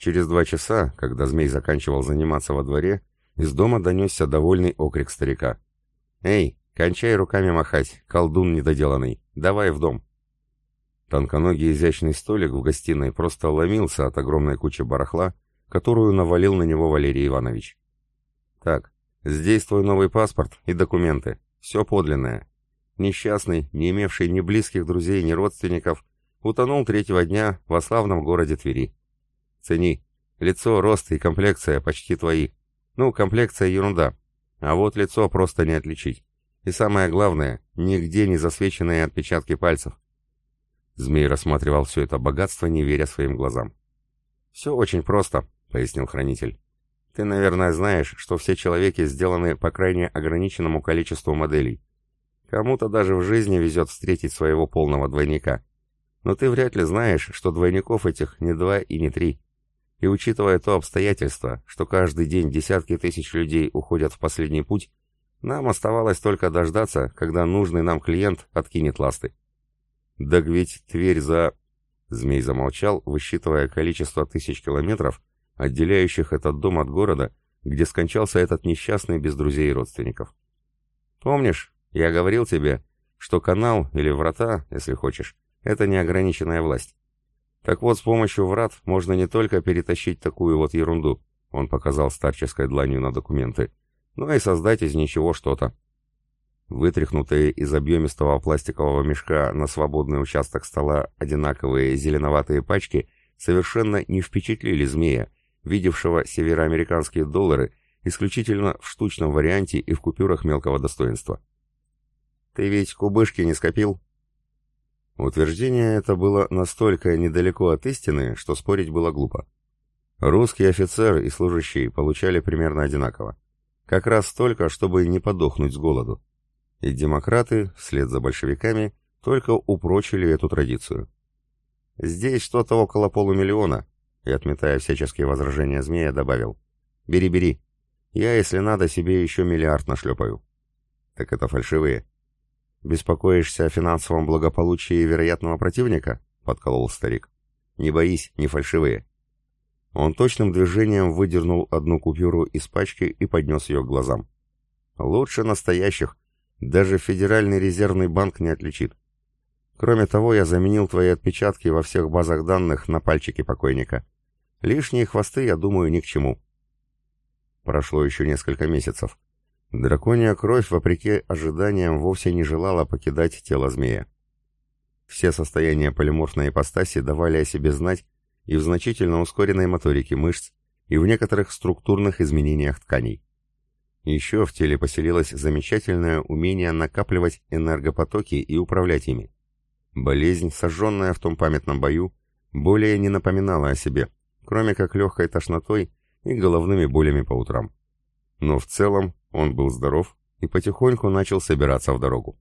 Через два часа, когда змей заканчивал заниматься во дворе, из дома донесся довольный окрик старика. «Эй, кончай руками махать, колдун недоделанный, давай в дом!» Тонконогий изящный столик в гостиной просто ломился от огромной кучи барахла, которую навалил на него Валерий Иванович. «Так, здесь твой новый паспорт и документы. Все подлинное. Несчастный, не имевший ни близких друзей, ни родственников, утонул третьего дня во славном городе Твери. Цени. Лицо, рост и комплекция почти твои. Ну, комплекция ерунда. А вот лицо просто не отличить. И самое главное, нигде не засвеченные отпечатки пальцев. Змей рассматривал все это богатство, не веря своим глазам. «Все очень просто», — пояснил хранитель. «Ты, наверное, знаешь, что все человеки сделаны по крайне ограниченному количеству моделей. Кому-то даже в жизни везет встретить своего полного двойника. Но ты вряд ли знаешь, что двойников этих не два и не три. И учитывая то обстоятельство, что каждый день десятки тысяч людей уходят в последний путь, нам оставалось только дождаться, когда нужный нам клиент откинет ласты. «Да ведь Тверь за...» Змей замолчал, высчитывая количество тысяч километров, отделяющих этот дом от города, где скончался этот несчастный без друзей и родственников. «Помнишь, я говорил тебе, что канал или врата, если хочешь, это неограниченная власть. Так вот, с помощью врат можно не только перетащить такую вот ерунду, он показал старческой дланью на документы, но и создать из ничего что-то. Вытряхнутые из объемистого пластикового мешка на свободный участок стола одинаковые зеленоватые пачки совершенно не впечатлили змея, видевшего североамериканские доллары исключительно в штучном варианте и в купюрах мелкого достоинства. «Ты ведь кубышки не скопил?» Утверждение это было настолько недалеко от истины, что спорить было глупо. Русский офицер и служащий получали примерно одинаково. Как раз столько, чтобы не подохнуть с голоду. И демократы, вслед за большевиками, только упрочили эту традицию. «Здесь что-то около полумиллиона», и, отметая всяческие возражения змея, добавил. «Бери, бери. Я, если надо, себе еще миллиард нашлепаю». «Так это фальшивые», «Беспокоишься о финансовом благополучии вероятного противника?» — подколол старик. «Не боись, не фальшивые». Он точным движением выдернул одну купюру из пачки и поднес ее к глазам. «Лучше настоящих. Даже Федеральный резервный банк не отличит. Кроме того, я заменил твои отпечатки во всех базах данных на пальчики покойника. Лишние хвосты, я думаю, ни к чему». Прошло еще несколько месяцев. Драконья кровь, вопреки ожиданиям, вовсе не желала покидать тело змея. Все состояния полиморфной ипостаси давали о себе знать и в значительно ускоренной моторике мышц, и в некоторых структурных изменениях тканей. Еще в теле поселилось замечательное умение накапливать энергопотоки и управлять ими. Болезнь, сожженная в том памятном бою, более не напоминала о себе, кроме как легкой тошнотой и головными болями по утрам. Но в целом он был здоров и потихоньку начал собираться в дорогу.